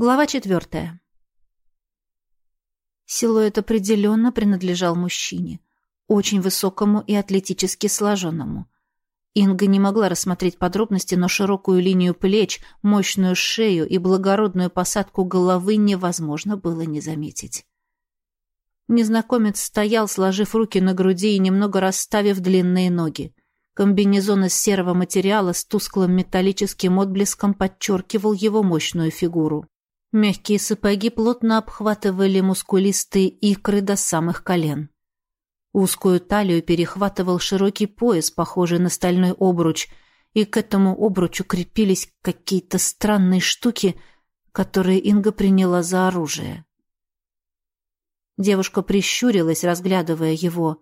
Глава четвертая. Силуэт определенно принадлежал мужчине, очень высокому и атлетически сложенному. Инга не могла рассмотреть подробности, но широкую линию плеч, мощную шею и благородную посадку головы невозможно было не заметить. Незнакомец стоял, сложив руки на груди и немного расставив длинные ноги. Комбинезон из серого материала с тусклым металлическим отблеском подчеркивал его мощную фигуру. Мягкие сапоги плотно обхватывали мускулистые икры до самых колен. Узкую талию перехватывал широкий пояс, похожий на стальной обруч, и к этому обручу крепились какие-то странные штуки, которые Инга приняла за оружие. Девушка прищурилась, разглядывая его.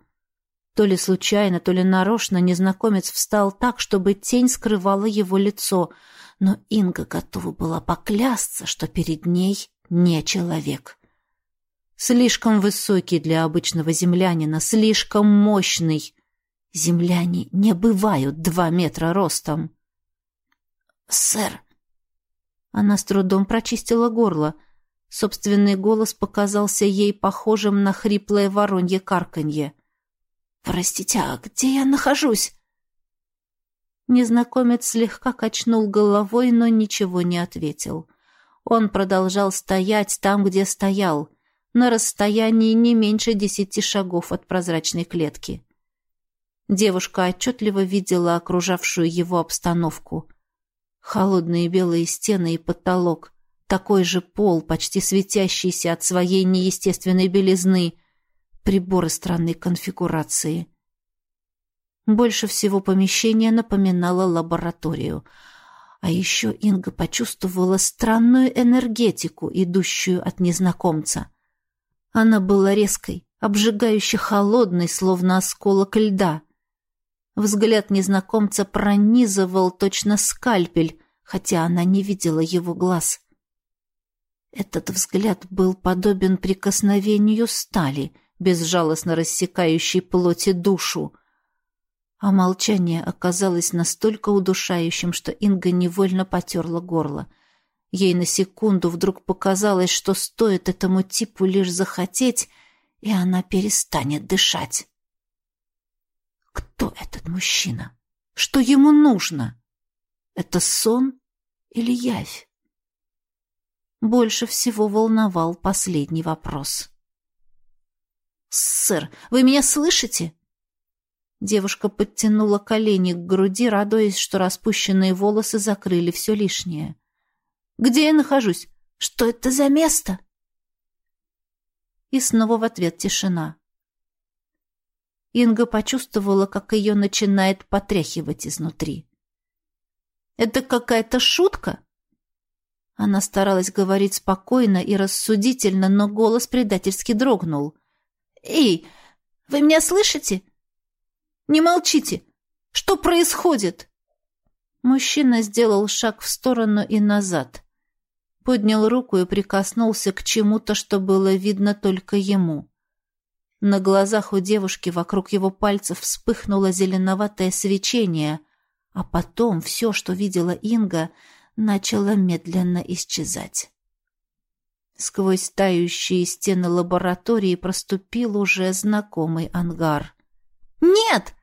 То ли случайно, то ли нарочно незнакомец встал так, чтобы тень скрывала его лицо, но Инга готова была поклясться, что перед ней не человек. Слишком высокий для обычного землянина, слишком мощный. Земляне не бывают два метра ростом. «Сэр!» Она с трудом прочистила горло. Собственный голос показался ей похожим на хриплое воронье карканье. «Простите, а где я нахожусь?» Незнакомец слегка качнул головой, но ничего не ответил. Он продолжал стоять там, где стоял — на расстоянии не меньше десяти шагов от прозрачной клетки. Девушка отчетливо видела окружавшую его обстановку. Холодные белые стены и потолок, такой же пол, почти светящийся от своей неестественной белизны, приборы странной конфигурации. Больше всего помещение напоминало лабораторию — а еще Инга почувствовала странную энергетику, идущую от незнакомца. Она была резкой, обжигающе холодной, словно осколок льда. Взгляд незнакомца пронизывал точно скальпель, хотя она не видела его глаз. Этот взгляд был подобен прикосновению стали, безжалостно рассекающей плоти душу. А молчание оказалось настолько удушающим, что Инга невольно потерла горло — Ей на секунду вдруг показалось, что стоит этому типу лишь захотеть, и она перестанет дышать. Кто этот мужчина? Что ему нужно? Это сон или явь? Больше всего волновал последний вопрос. «Сэр, вы меня слышите?» Девушка подтянула колени к груди, радуясь, что распущенные волосы закрыли все лишнее. Где я нахожусь? Что это за место?» И снова в ответ тишина. Инга почувствовала, как ее начинает потряхивать изнутри. «Это какая-то шутка?» Она старалась говорить спокойно и рассудительно, но голос предательски дрогнул. «Эй, вы меня слышите? Не молчите! Что происходит?» Мужчина сделал шаг в сторону и назад поднял руку и прикоснулся к чему-то, что было видно только ему. На глазах у девушки вокруг его пальцев вспыхнуло зеленоватое свечение, а потом все, что видела Инга, начало медленно исчезать. Сквозь тающие стены лаборатории проступил уже знакомый ангар. «Нет!»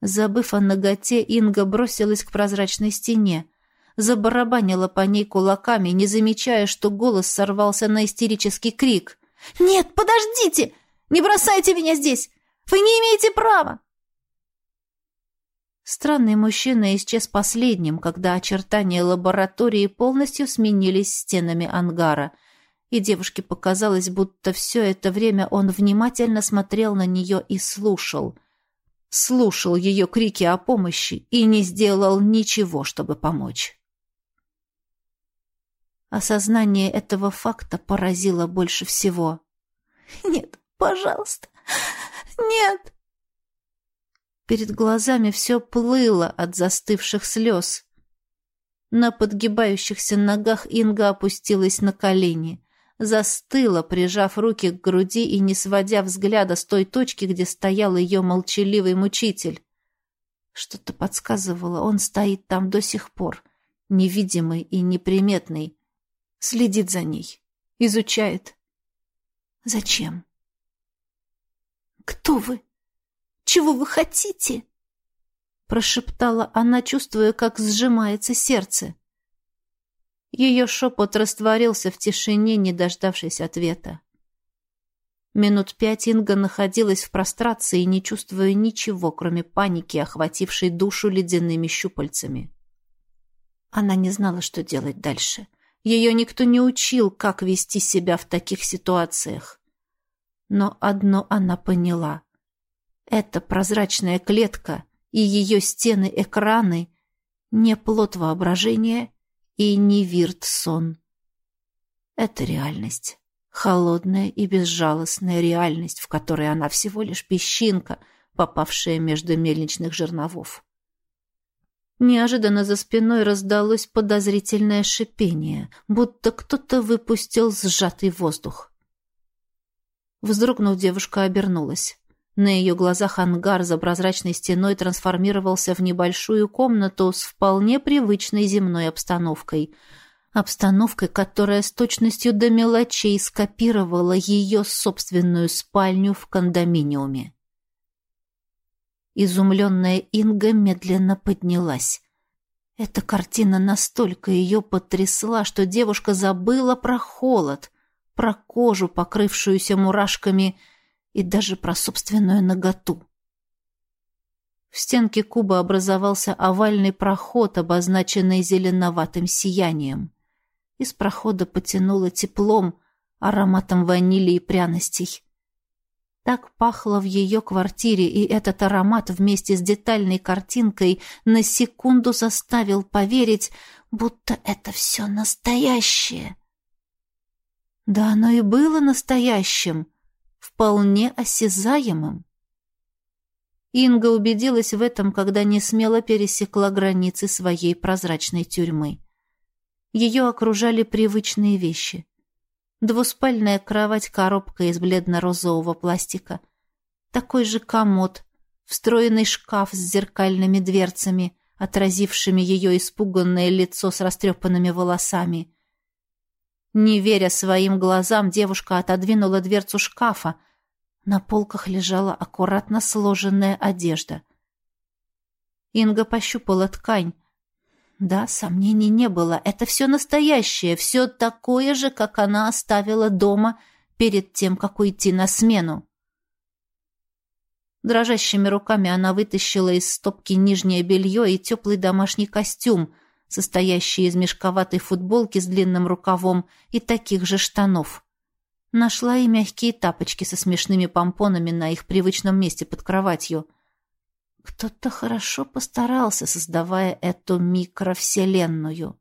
Забыв о ноготе, Инга бросилась к прозрачной стене забарабанила по ней кулаками, не замечая, что голос сорвался на истерический крик. «Нет, подождите! Не бросайте меня здесь! Вы не имеете права!» Странный мужчина исчез последним, когда очертания лаборатории полностью сменились стенами ангара, и девушке показалось, будто все это время он внимательно смотрел на нее и слушал. Слушал ее крики о помощи и не сделал ничего, чтобы помочь. Осознание этого факта поразило больше всего. «Нет, пожалуйста, нет!» Перед глазами все плыло от застывших слез. На подгибающихся ногах Инга опустилась на колени, застыла, прижав руки к груди и не сводя взгляда с той точки, где стоял ее молчаливый мучитель. Что-то подсказывало, он стоит там до сих пор, невидимый и неприметный, Следит за ней. Изучает. Зачем? «Кто вы? Чего вы хотите?» Прошептала она, чувствуя, как сжимается сердце. Ее шепот растворился в тишине, не дождавшись ответа. Минут пять Инга находилась в прострации, не чувствуя ничего, кроме паники, охватившей душу ледяными щупальцами. Она не знала, что делать дальше. Ее никто не учил, как вести себя в таких ситуациях. Но одно она поняла. Эта прозрачная клетка и ее стены-экраны не плод воображения и не вирт-сон. Это реальность. Холодная и безжалостная реальность, в которой она всего лишь песчинка, попавшая между мельничных жерновов. Неожиданно за спиной раздалось подозрительное шипение, будто кто-то выпустил сжатый воздух. Вздрогнув, девушка обернулась. На ее глазах ангар за прозрачной стеной трансформировался в небольшую комнату с вполне привычной земной обстановкой. Обстановкой, которая с точностью до мелочей скопировала ее собственную спальню в кондоминиуме. Изумленная Инга медленно поднялась. Эта картина настолько ее потрясла, что девушка забыла про холод, про кожу, покрывшуюся мурашками, и даже про собственную наготу. В стенке куба образовался овальный проход, обозначенный зеленоватым сиянием. Из прохода потянуло теплом, ароматом ванили и пряностей. Так пахло в ее квартире, и этот аромат вместе с детальной картинкой на секунду заставил поверить, будто это все настоящее. Да оно и было настоящим, вполне осязаемым. Инга убедилась в этом, когда не смело пересекла границы своей прозрачной тюрьмы. Ее окружали привычные вещи — Двуспальная кровать-коробка из бледно-розового пластика. Такой же комод, встроенный шкаф с зеркальными дверцами, отразившими ее испуганное лицо с растрепанными волосами. Не веря своим глазам, девушка отодвинула дверцу шкафа. На полках лежала аккуратно сложенная одежда. Инга пощупала ткань, да, сомнений не было. Это все настоящее, все такое же, как она оставила дома перед тем, как уйти на смену. Дрожащими руками она вытащила из стопки нижнее белье и теплый домашний костюм, состоящий из мешковатой футболки с длинным рукавом и таких же штанов. Нашла и мягкие тапочки со смешными помпонами на их привычном месте под кроватью. Кто-то хорошо постарался, создавая эту микровселенную.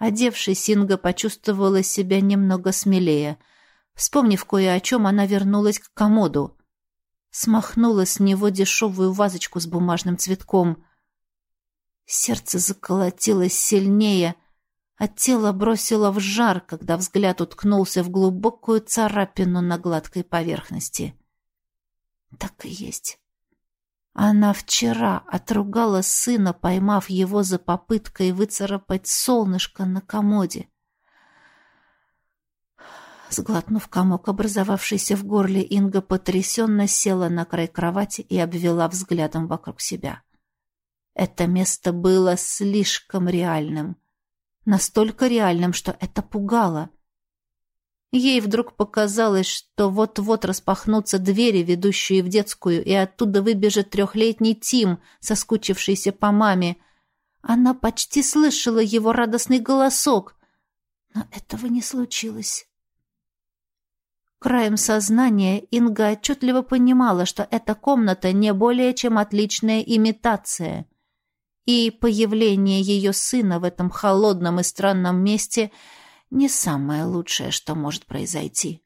Одевшись, Синга почувствовала себя немного смелее. Вспомнив кое о чем, она вернулась к комоду. Смахнула с него дешевую вазочку с бумажным цветком. Сердце заколотилось сильнее, а тело бросило в жар, когда взгляд уткнулся в глубокую царапину на гладкой поверхности. Так и есть. Она вчера отругала сына, поймав его за попыткой выцарапать солнышко на комоде. Сглотнув комок, образовавшийся в горле, Инга потрясенно села на край кровати и обвела взглядом вокруг себя. Это место было слишком реальным. Настолько реальным, что это пугало — Ей вдруг показалось, что вот-вот распахнутся двери, ведущие в детскую, и оттуда выбежит трехлетний Тим, соскучившийся по маме. Она почти слышала его радостный голосок, но этого не случилось. Краем сознания Инга отчетливо понимала, что эта комната не более чем отличная имитация, и появление ее сына в этом холодном и странном месте — не самое лучшее, что может произойти.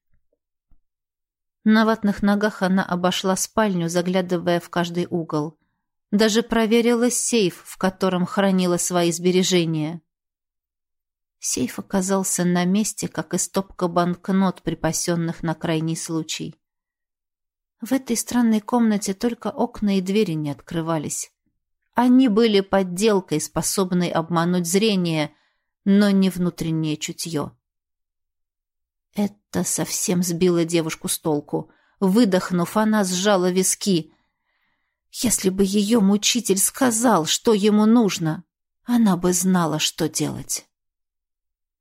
На ватных ногах она обошла спальню, заглядывая в каждый угол. Даже проверила сейф, в котором хранила свои сбережения. Сейф оказался на месте, как и стопка банкнот, припасенных на крайний случай. В этой странной комнате только окна и двери не открывались. Они были подделкой, способной обмануть зрение — но не внутреннее чутье. Это совсем сбило девушку с толку. Выдохнув, она сжала виски. Если бы ее мучитель сказал, что ему нужно, она бы знала, что делать.